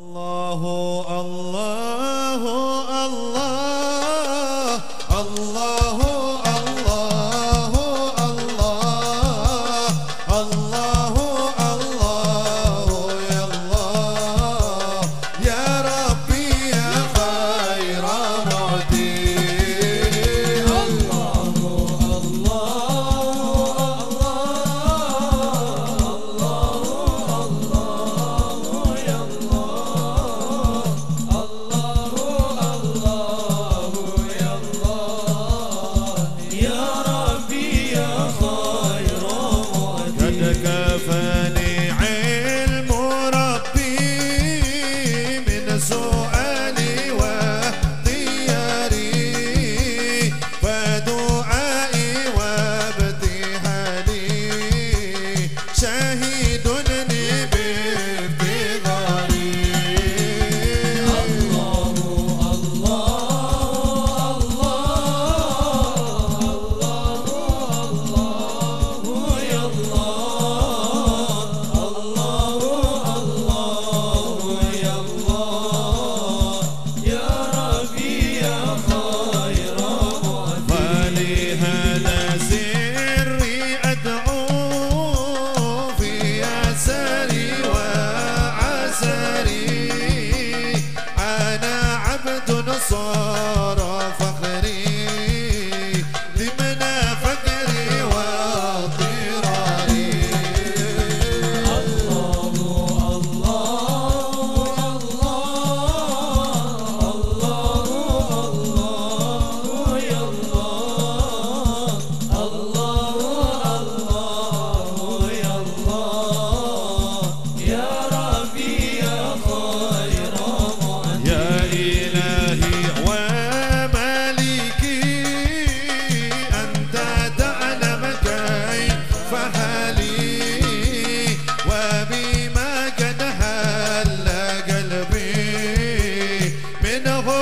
Allah.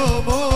Como